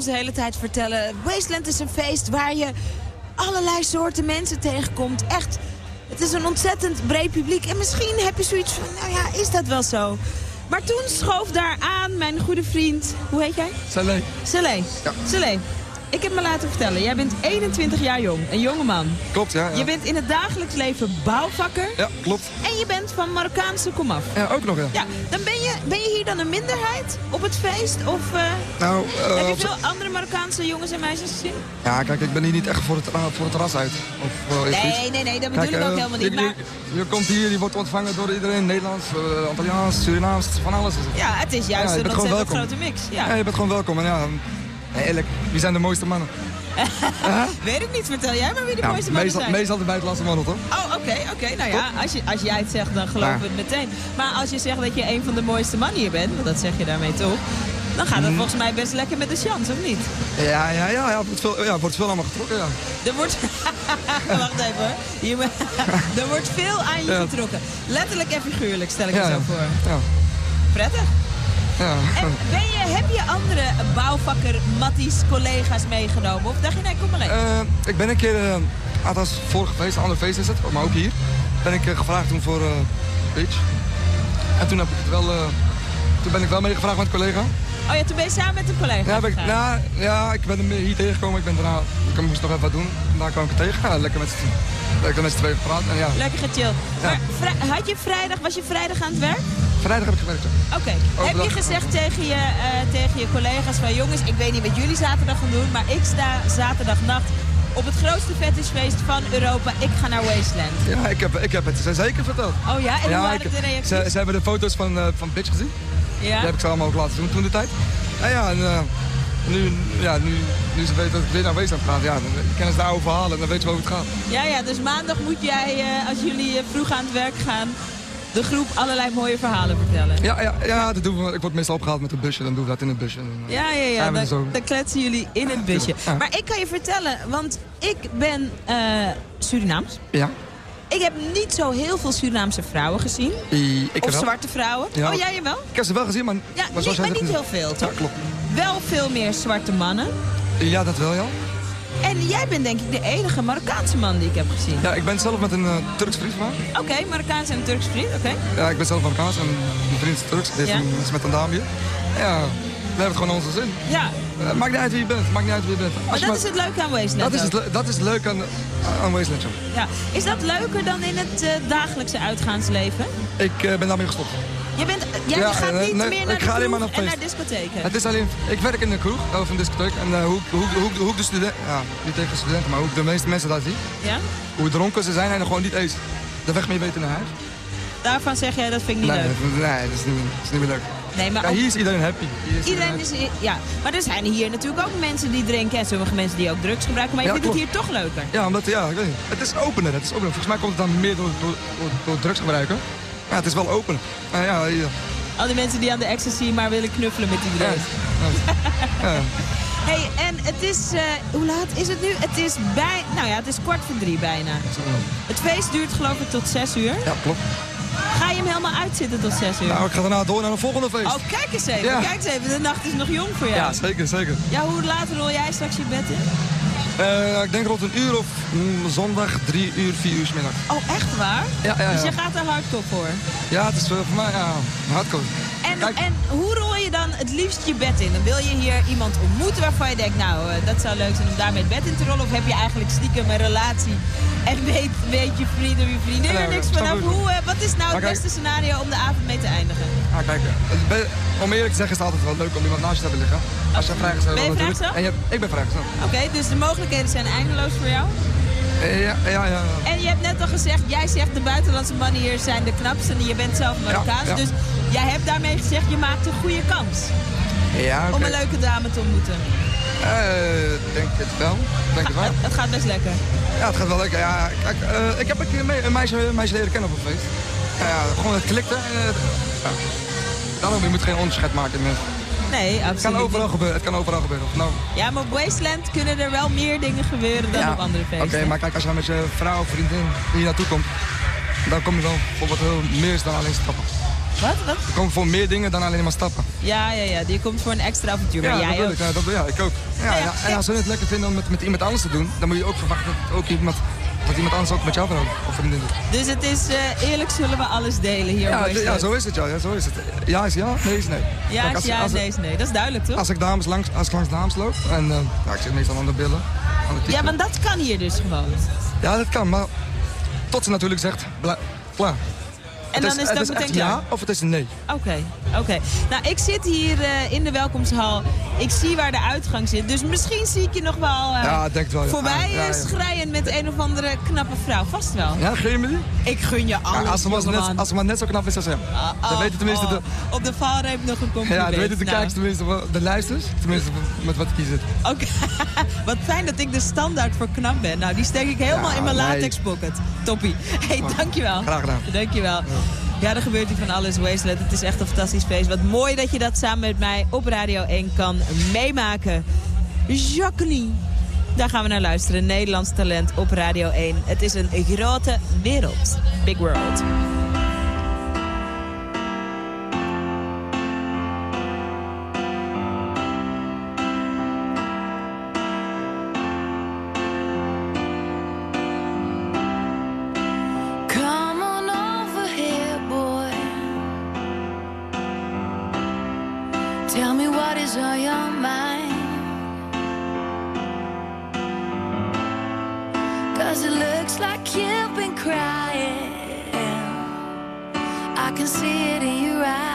Ons de hele tijd vertellen... Wasteland is een feest waar je allerlei soorten mensen tegenkomt. Echt, het is een ontzettend breed publiek. En misschien heb je zoiets van, nou ja, is dat wel zo? Maar toen schoof daar aan mijn goede vriend... Hoe heet jij? Salé. Salé. Ja. Salé. Ik heb me laten vertellen, jij bent 21 jaar jong, een jonge man. Klopt, ja. ja. Je bent in het dagelijks leven bouwvakker. Ja, klopt. Je bent van Marokkaanse komaf. Ja, ook nog, ja. Ja, dan ben je, ben je hier dan een minderheid op het feest? Of eh, Nou, eh, heb je op- veel andere Marokkaanse jongens en meisjes gezien? Ja, kijk, ik ben hier niet echt voor het, eh, voor het ras uit. Of, eh? Nee, nee, nee, dat bedoel Kijk, ik ook eh, helemaal niet. Je, Maar je, je komt hier, je wordt ontvangen door iedereen. Nederlands, Italiaans, Surinaams, van alles. is het. ja, het is juist Ja, je een bent ontzettend grote mix. Ja. Ja. je bent gewoon welkom. En ja, eerlijk, wie zijn de mooiste mannen? Weet ik niet, vertel jij maar wie de Ja, mooiste mannen meestal, zijn. meestal de buitenlandse mannen, toch? Oké, oké. Nou ja, als, je, als jij het zegt, dan geloven we Ja. het meteen. Maar als je zegt dat je een van de mooiste mannen hier bent, want dat zeg je daarmee toch, dan gaat het volgens mij best lekker met de chance, of niet? Ja, ja, ja, ja, wordt veel, ja, wordt veel allemaal getrokken, ja. Er wordt... Wacht even hoor. Er wordt veel aan je Ja. getrokken. Letterlijk en figuurlijk, stel ik Ja, me zo voor. Ja, Prettig. ja. En ben je, heb je andere bouwvakker, matties, collega's meegenomen? Of dacht je, nee, kom alleen. Eh, ik ben een keer, eh althans vorige feest, een ander feest is het, maar ook hier, ben ik eh, gevraagd toen voor eh Pitch. En toen heb ik het wel, eh, toen ben ik wel meegevraagd met een collega. Oh ja, toen ben je samen met een collega Ja, ben ik, nou, ja, ik ben hem hier tegengekomen. Ik ben daarna, ik moest nog even wat doen. En daar kwam ik er tegen. Ja, lekker met z'n lekker met z'n tweeën gepraat. En ja, Lekker gechilled. Maar vrij- had je vrijdag, was je vrijdag aan het werk? vrijdag heb ik gewerkt. ja. Oké. Heb je gezegd tegen je, tegen je collega's van jongens, ik weet niet wat jullie zaterdag gaan doen, maar ik sta zaterdagnacht op het grootste fetishfeest van Europa. Ik ga naar Wasteland. Ja, ik heb, ik heb het ze zeker verteld. Oh ja, en hoe waren ik- de reacties? Ze, ze hebben de foto's van, eh van Bitch gezien. Ja? Die heb ik ze allemaal ook laten zien toen de tijd. En ja, en, eh, nu, ja nu, nu ze weten dat ik weer naar Weesland ga, ja, dan kennen ze de oude verhalen en dan weten ze hoe het gaat. Ja, ja, dus maandag moet jij, eh, als jullie vroeg aan het werk gaan, de groep allerlei mooie verhalen vertellen. Ja, ja, ja dat doen we. Ik word meestal opgehaald met een busje, dan doen we dat in een busje. Eh, Ja, ja, ja. Dan, zo. dan kletsen jullie in het busje. Ja. Maar ik kan je vertellen, want ik ben eh, Surinaams. Ja. Ik heb niet zo heel veel Surinaamse vrouwen gezien. I- ik of wel. zwarte vrouwen. Ja. Oh, jij wel? Ik heb ze wel gezien, maar, Ja, maar niet, maar niet heel veel, toch? Ja, klopt. Wel veel meer zwarte mannen. Ja, dat wel, ja. En jij bent denk ik de enige Marokkaanse man die ik heb gezien. Ja, ik ben zelf met een eh, Turks vriend van. Oké, Marokkaans en een Turks vriend, oké. Ja, ik ben zelf Marokkaans en mijn vriend is Turks. Ja. een- is met een dame hier. Ja, we hebben het gewoon onze zin. Ja, Eh, maakt niet uit wie je bent, maakt niet uit wie je bent. maar je dat is het leuke aan Wasteland dat is, het, dat is het leuke aan, aan Wasteland. Ja. Is dat leuker dan in het eh, dagelijkse uitgaansleven? Ik eh, ben daarmee gestopt. Je bent, jij Ja, gaat eh, niet nee, meer naar ik ga alleen maar naar en naar discotheken. Het is alleen, ik werk in de kroeg, of een discotheek. En eh, hoe, hoe, hoe, hoe ik de studenten, ja, niet tegen studenten, maar hoe ik de meeste mensen daar zie. Ja? Hoe dronken ze zijn en gewoon niet eens de weg mee weten naar huis. Daarvan zeg jij, dat vind ik niet nee, leuk. dat- nee, dat is niet, dat is niet meer leuk. Nee, maar Ja, hier is iedereen happy. Is iedereen is... Ja, maar er zijn hier natuurlijk ook mensen die drinken en sommige mensen die ook drugs gebruiken. Maar je Ja, vindt het hier toch leuker. Ja, omdat, ja, ik weet niet. Het is opener, het is opener. Volgens mij komt het dan meer door, door, door, door drugs gebruiken. Ja, het is wel open. Ja, ja. Al die mensen die aan de ecstasy maar willen knuffelen met iedereen. ja. hey, en het is... eh, hoe laat is het nu? Het is bij... Nou ja, het is kwart voor drie bijna. Het feest duurt geloof ik tot zes uur. Ja, klopt. Ga je hem helemaal uitzitten tot zes uur? Nou, ik ga daarna door naar een volgende feest. Oh, kijk eens even. Ja. Kijk eens even. De nacht is nog jong voor jou. Ja, zeker, zeker. Ja, hoe laat rol jij straks je bed in? Eh, ik denk rond een uur of mm, zondag drie uur, vier uur middag. Oh, echt waar? Ja, ja, Dus je gaat er hardcore voor? Ja, het is eh, voor mij ja, hardcore. En, en hoe rol je dan het liefst je bed in? Dan wil je hier iemand ontmoeten waarvan je denkt, nou, eh, dat zou leuk zijn om daar met bed in te rollen. Of heb je eigenlijk stiekem een relatie en weet, weet je vriend of je vriendin Nee, er niks vanaf? Hoe, wat is nou het beste scenario om de avond mee te eindigen? Ah, kijk, het om eerlijk te zeggen is het altijd wel leuk om iemand naast je te hebben liggen. Als je vrijgezel Ben je bent natuurlijk. vrijgezel? En je, ik ben vrijgezel. Oké, dus de mogelijkheid mogelijkheden zijn eindeloos voor jou. Eh, Ja, ja, ja. En je hebt net al gezegd, jij zegt de buitenlandse mannen hier zijn de knapste. En je bent zelf Marokkaans. ja. Dus jij hebt daarmee gezegd, je maakt een goede kans. Ja. Om een leuke dame te ontmoeten. Eh, denk het wel. Denk het wel. Het, het gaat best lekker. Ja, het gaat wel lekker. Ja, kijk, eh, ik heb een, keer me- een meisje, een meisje leren kennen op een feest. Ja, ja, gewoon het klikte. En, eh, ja. Daarom, je moet geen onderscheid maken in mensen. Nee, Het kan absoluut overal gebeuren. Het kan overal gebeuren. Nou, Ja, maar op Wasteland kunnen er wel meer dingen gebeuren dan ja. op andere Oké, feesten. maar kijk, als je met je vrouw of vriendin hier naartoe komt, dan kom je wel voor wat heel meer dan alleen stappen. Wat? Wat? Je komt voor meer dingen dan alleen maar stappen. Ja, ja, ja. Die komt voor een extra avontuur. Maar Ja, dat jij wil ook. ik. Ja, dat, ja, ik ook. Ja, Ja, ja. ja, en als ze het lekker vinden om met, met iemand anders te doen, dan moet je ook verwachten dat, ook iemand, dat iemand anders ook met jou vrouw of vriendin doet. Dus het is eh, eerlijk zullen we alles delen hier Ja, ja, zo is het. Ja, ja, zo is het. Ja is ja, nee is nee. Ja, Kijk, is ja, als- nee, is nee. Dat is duidelijk, toch? Als ik, dames langs, als ik langs dames loop, en eh, ja, ik zit meestal aan de billen. Aan de Ja, want dat kan hier dus gewoon. ja, dat kan, maar tot ze natuurlijk zegt, bla- klaar. En dan is het ook meteen klaar? ja of het is een nee. Oké, oké. Nou, ik zit hier eh, in de welkomsthal. Ik zie waar de uitgang zit. Dus misschien zie ik je nog wel, eh, Ja, denk wel, ja. voorbij Ja, ja, ja. schrijden met een of andere knappe vrouw. Vast wel. Ja, gun je me die? Ik gun je alles, als, ze maar net, als ze maar net zo knap is als hem. Oh, dan weten tenminste oh, de, Op de valreep nog een compliment. ja, dan weten de Nou, kijkers tenminste, de luisters, tenminste met wat ik zit. Oké, wat fijn dat ik de standaard voor knap ben. Nou, die steek ik helemaal in mijn nee. latex pocket. Toppie. hey, dankjewel. Graag gedaan. Dankjewel. Ja, er gebeurt hier van alles, Wasteland. Het is echt een fantastisch feest. Wat mooi dat je dat samen met mij op Radio 1 kan meemaken. Jacqueline. Daar gaan we naar luisteren. Nederlands talent op Radio 1. Het is een grote wereld. Big world. Cause it looks like you've been crying. I can see it in your eyes.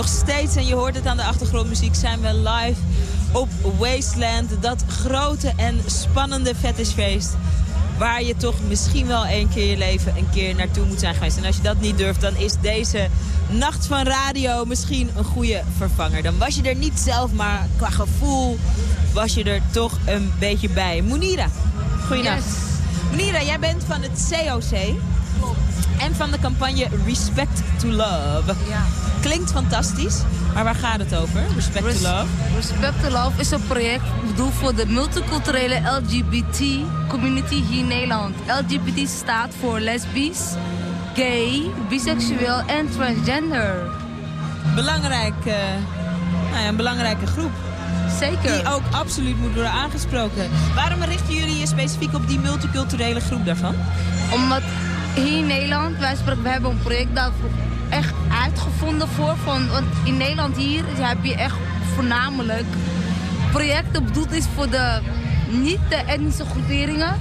Nog steeds, en je hoort het aan de achtergrondmuziek, zijn we live op Wasteland. Dat grote en spannende fetishfeest. waar je toch misschien wel één keer je leven een keer naartoe moet zijn geweest. En als je dat niet durft, dan is deze Nacht van Radio misschien een goede vervanger. Dan was je er niet zelf, maar qua gevoel was je er toch een beetje bij. Munira, goeienacht. Munira, jij bent van het COC. En van de campagne Respect to Love. Klinkt fantastisch, maar waar gaat het over? Respect to Love? Respect to Love is een project bedoeld voor de multiculturele LGBT community hier in Nederland. LGBT staat voor lesbisch, gay, biseksueel en transgender. Belangrijk, eh, nou ja, een belangrijke groep. Zeker. Die ook absoluut moet worden aangesproken. Waarom richten jullie je specifiek op die multiculturele groep daarvan? Omdat hier in Nederland, wij spreken, we hebben een project daarvoor echt uitgevonden voor. Van, want in Nederland hier heb je echt voornamelijk projecten bedoeld is voor de niet de etnische groeperingen.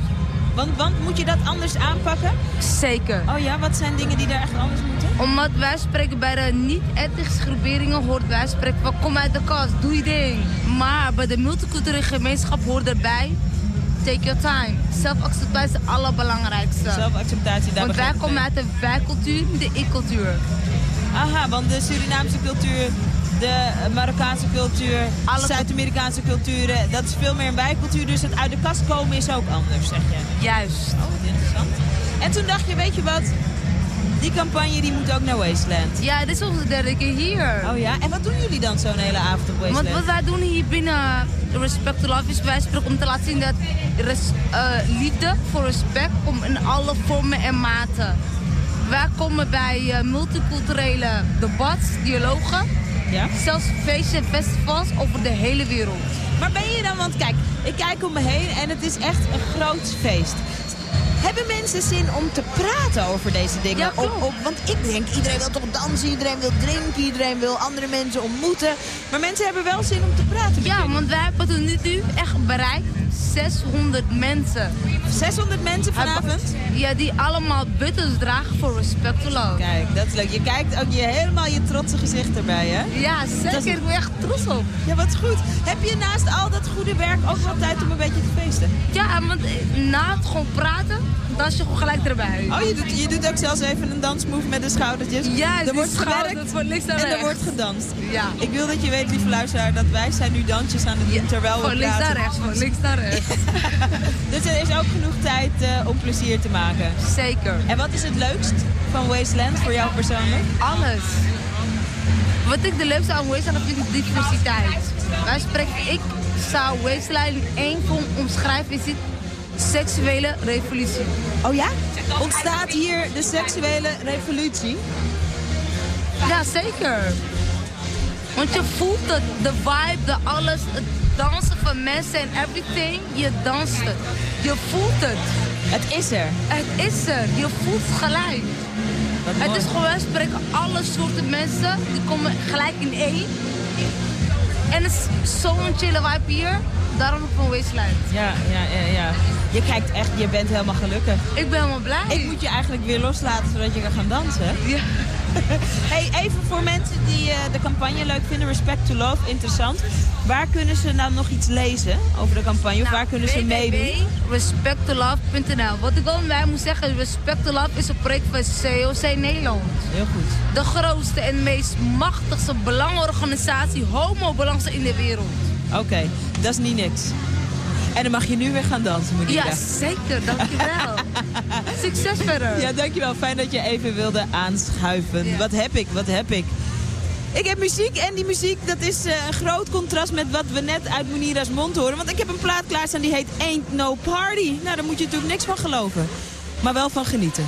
Want, want moet je dat anders aanpakken? Zeker. Oh ja, wat zijn dingen die daar echt anders moeten? Omdat wij spreken bij de niet-etnische groeperingen hoort wij spreken van kom uit de kast, doe je ding. Maar bij de multiculturele gemeenschap hoort erbij, take your time. Zelfacceptatie is het allerbelangrijkste. Zelfacceptatie, daar Want wij komen uit de wij-cultuur, niet de ik-cultuur. Aha, want de Surinaamse cultuur, de Marokkaanse cultuur, Alle- Zuid-Amerikaanse culturen, dat is veel meer een bijcultuur. Dus het uit de kast komen is ook anders, zeg je. Juist. Oh, wat interessant. En toen dacht je, weet je wat? Die campagne die moet ook naar Wasteland. Ja, dit is onze derde keer hier. Oh ja, en wat doen jullie dan zo'n hele avond op Wasteland? Want wat wij doen hier binnen Respect to Love is wij spreken om te laten zien dat res- eh, liefde voor respect komt in alle vormen en maten. Wij komen bij eh, multiculturele debats, dialogen, Ja? zelfs feesten en festivals over de hele wereld. Maar ben je dan, want kijk, ik kijk om me heen en het is echt een groot feest. Hebben mensen zin om te praten over deze dingen? Ja, klopt. Op- op- want ik denk, iedereen wil toch dansen, iedereen wil drinken, iedereen wil andere mensen ontmoeten. Maar mensen hebben wel zin om te praten Ja, want wij hebben tot nu echt bereikt 600 mensen. 600 mensen vanavond? Ja, die allemaal buttons dragen voor Respect to Love. Kijk, dat is leuk. Je kijkt ook je helemaal je trotse gezicht erbij, hè? Ja, is- zeker. Ik ben echt trots op. Ja, wat goed. Heb je naast al dat goede werk ook wel tijd om een beetje te feesten? Ja, want na het gewoon praten, dans je gewoon gelijk erbij. Oh, je doet, je doet ook zelfs even een dansmove met de schoudertjes. Ja, er wordt gewerkt links naar en er wordt gedanst. Ja. Ik wil dat je weet, lieve luisteraar, dat wij zijn nu dansjes aan het doen terwijl we Van links praten. naar rechts, van links naar rechts. Dus er is ook genoeg tijd eh, om plezier te maken. Zeker. En wat is het leukst van Wasteland voor jou persoonlijk? Alles. Wat ik de leukste aan Wasteland vind, is diversiteit. Wij spreken, ik zou Wasteland in één vorm omschrijven, is het seksuele revolutie. Oh ja? Ontstaat hier de seksuele revolutie? Ja, zeker. Want je voelt het, de vibe, de alles, het dansen van mensen en everything. Je danst het. Je voelt het. Het is er. Het is er. Je voelt gelijk. Het is gewoon, spreken alle soorten mensen, die komen gelijk in één. En het is zo'n chille vibe hier, daarom van Wasteland. Ja, ja, ja, ja. Je kijkt echt, je bent helemaal gelukkig. Ik ben helemaal blij. Ik moet je eigenlijk weer loslaten zodat je kan gaan dansen. Ja. hey, even voor mensen die eh, de campagne leuk vinden, Respect to Love, interessant. Waar kunnen ze nou nog iets lezen over de campagne? Of waar kunnen ze meedoen? www.respecttolove.nl Wat ik wel bij moet zeggen, Respect to Love is een project van COC Nederland. Heel goed. De grootste en meest machtigste belangenorganisatie, homo-belangste in de wereld. Oké, dat is niet niks. En dan mag je nu weer gaan dansen, moet Ja, zeker. Dankjewel. Succes verder. Ja, dankjewel. Fijn dat je even wilde aanschuiven. Wat heb ik, wat heb ik? Ik heb muziek en die muziek dat is eh, een groot contrast met wat we net uit Munira's mond horen. Want ik heb een plaat klaarstaan die heet Ain't No Party. Nou, daar moet je natuurlijk niks van geloven. Maar wel van genieten.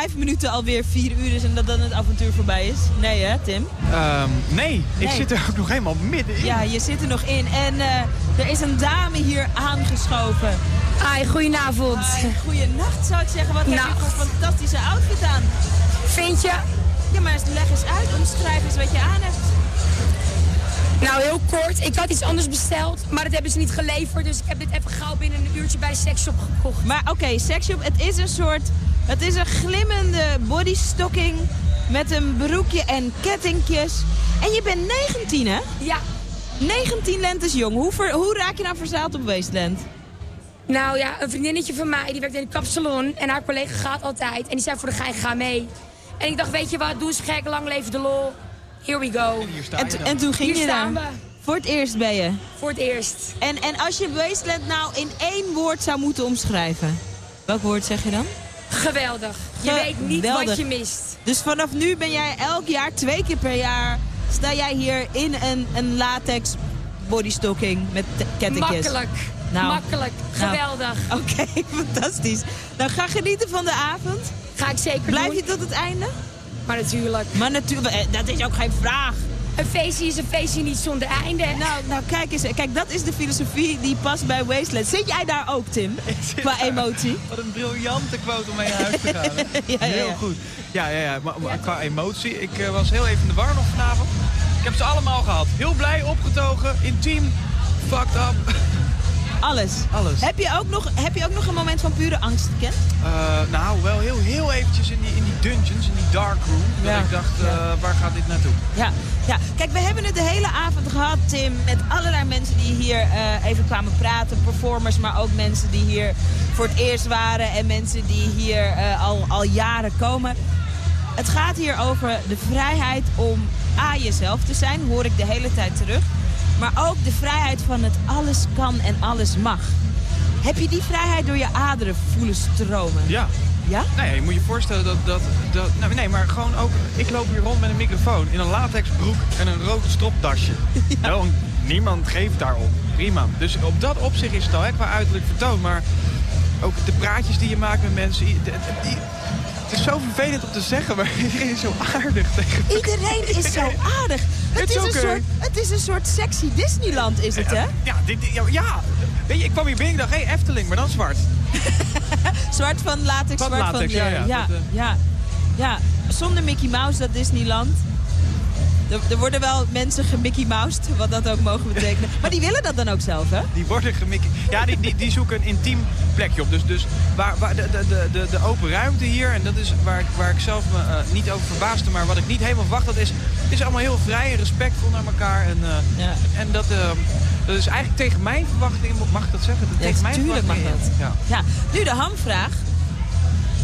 Vijf minuten alweer vier uur is en dat dan het avontuur voorbij is? Nee hè, Tim? Ehm, nee, ik zit er ook nog helemaal middenin. Ja, je zit er nog in. En eh, er is een dame hier aangeschoven. Hi, goedenavond. Hi, goeienacht zou ik zeggen. Wat heb je voor een fantastische outfit aan? Vind je? Ja, maar leg eens uit. Omschrijf eens wat je aan hebt. Nou, heel kort. Ik had iets anders besteld, maar dat hebben ze niet geleverd. Dus ik heb dit even gauw binnen een uurtje bij Sexshop gekocht. Maar oké, sexshop, het is een soort... Het is een glimmende bodystocking met een broekje en kettingjes. En je bent 19, hè? Ja. 19 lentes jong. Hoe, ver- hoe raak je nou verzaald op Wasteland? Nou ja, een vriendinnetje van mij, die werkt in een kapsalon. En haar collega gaat altijd. En die zei voor de gein, ga mee. En ik dacht, weet je wat, doe eens gek, lang leven de lol. Here we go. En, to- en toen ging Hier je we. Voor het eerst ben je. Voor het eerst. En, en als je Wasteland nou in één woord zou moeten omschrijven. Welk woord zeg je dan? Geweldig. Je weet niet wat je mist. Dus vanaf nu ben jij elk jaar, twee keer per jaar... sta jij hier in een, een latex bodystocking met kettingjes. Makkelijk. Nou, Makkelijk. nou, Geweldig. Oké, fantastisch. Dan ga genieten van de avond. Ga ik zeker Blijf doen. je tot het einde? Maar natuurlijk. Maar natuurlijk, eh, dat is ook geen vraag. Een feestje is een feestje niet zonder einde. Nou, nou kijk eens. Kijk, dat is de filosofie die past bij Wasteland. Zit jij daar ook, Tim? Qua emotie? Wat een briljante quote om mee naar huis te gaan. Ja, ja, Heel ja. goed. Ja, ja, ja. Maar, maar qua emotie, ik eh, was heel even in de war nog vanavond. Ik heb ze allemaal gehad. Heel blij, opgetogen, intiem, fucked up. Alles. Alles. Heb je ook nog, heb je ook nog een moment van pure angst gekend? Eh, nou, wel heel, heel eventjes in die, in die dungeons, in die dark room. Dat ik dacht, eh, ja. waar gaat dit naartoe? Ja, ja, kijk, we hebben het de hele avond gehad, Tim, met allerlei mensen die hier eh, even kwamen praten. Performers, maar ook mensen die hier voor het eerst waren en mensen die hier al, al jaren komen. Het gaat hier over de vrijheid om A, jezelf te zijn, hoor ik de hele tijd terug. Maar ook de vrijheid van het alles kan en alles mag. Heb je die vrijheid door je aderen voelen stromen? Ja. Ja? Nee, je moet je voorstellen dat... dat, dat nou, nee, maar gewoon ook... Ik loop hier rond met een microfoon in een latex broek en een rood stropdasje. Nou, niemand geeft daarop. Prima. Dus op dat opzicht is het al, hè, qua uiterlijk vertoon. Maar ook de praatjes die je maakt met mensen... die- het is zo vervelend om te zeggen, maar iedereen is zo aardig tegen Iedereen is zo aardig. Het is, een soort, het is een soort sexy Disneyland, is het, hè? Ja, dit, ja, ja. Weet je, ik kwam hier binnen en dacht, hé, Efteling, maar dan zwart. Zwart van latex, Van zwart latex, van ja, leer. ja, ja, dat, eh. ja, ja. Zonder Mickey Mouse, dat Disneyland. Er, er worden wel mensen gemickey Moused, wat dat ook mogen betekenen. Maar die willen dat dan ook zelf, hè? Die worden gemikt. Ja, die, die, die zoeken een intiem plekje op. Dus, dus waar, waar de, de, de, de, open ruimte hier, en dat is waar ik, waar ik zelf me eh, niet over verbaasde, maar wat ik niet helemaal verwacht had, is, het is allemaal heel vrij en respectvol naar elkaar. En, eh, en dat, eh, dat is eigenlijk tegen mijn verwachting, mag ik dat zeggen? Dat Ja, tegen mijn tuurlijk mag dat. Ja. Ja, nu de hamvraag.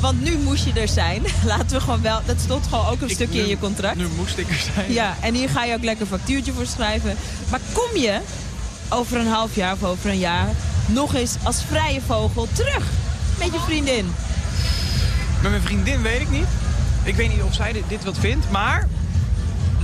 Want nu moest je er zijn. Laten we gewoon wel... Dat stond gewoon ook een Ik- stukje in je contract. Nu moest ik er zijn. Ja, en hier ga je ook lekker een factuurtje voor schrijven. Maar kom je over een half jaar of over een jaar nog eens als vrije vogel terug met je vriendin? Met mijn vriendin weet ik niet. Ik weet niet of zij dit, dit wat vindt, maar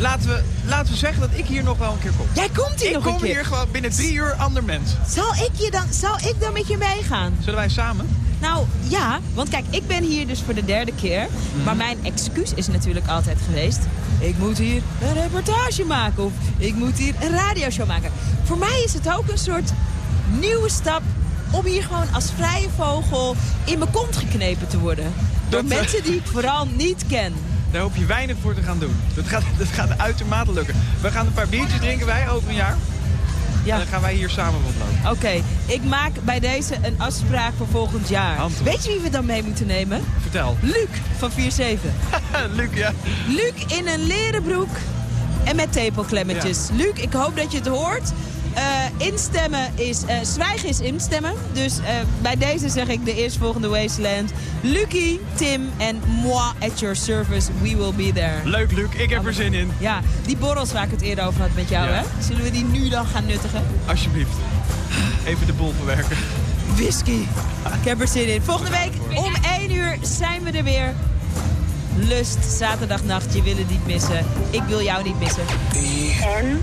laten we, laten we zeggen dat ik hier nog wel een keer kom. Jij komt hier ik nog kom een keer. hier gewoon binnen drie uur ander mens. Zal ik, je dan, zal ik dan met je meegaan? Zullen wij samen? Nou ja, want kijk, ik ben hier dus voor de derde keer. Mhm. Maar mijn excuus is natuurlijk altijd geweest... ik moet hier een reportage maken of ik moet hier een radioshow maken. Voor mij is het ook een soort nieuwe stap om hier gewoon als vrije vogel in mijn kont geknepen te worden. Door Dat, eh, mensen die ik vooral niet ken. Daar hoop je weinig voor te gaan doen. Dat gaat, dat gaat uitermate lukken. We gaan een paar biertjes drinken wij over een jaar. Ja. En dan gaan wij hier samen rondlopen. Oké, ik maak bij deze een afspraak voor volgend jaar. Weet je wie we dan mee moeten nemen? Vertel. Luc van 4-7. Luc, ja. Luc in een leren broek en met tepelklemmetjes. Luc, ik hoop dat je het hoort. Eh, instemmen is, eh, zwijgen is instemmen. Dus eh, bij deze zeg ik de eerstvolgende Wasteland. Lucky, Tim en moi at your service. We will be there. Leuk, Luc. Ik heb er zin in. Ja, die borrels waar ik het eerder over had met jou, Ja. hè? Zullen we die nu dan gaan nuttigen? Alsjeblieft. Even de bol verwerken. Whisky. Ik heb er zin in. Volgende week om 1 uur zijn we er weer. Lust, zaterdagnacht. Je wil het niet missen. Ik wil jou niet missen. En?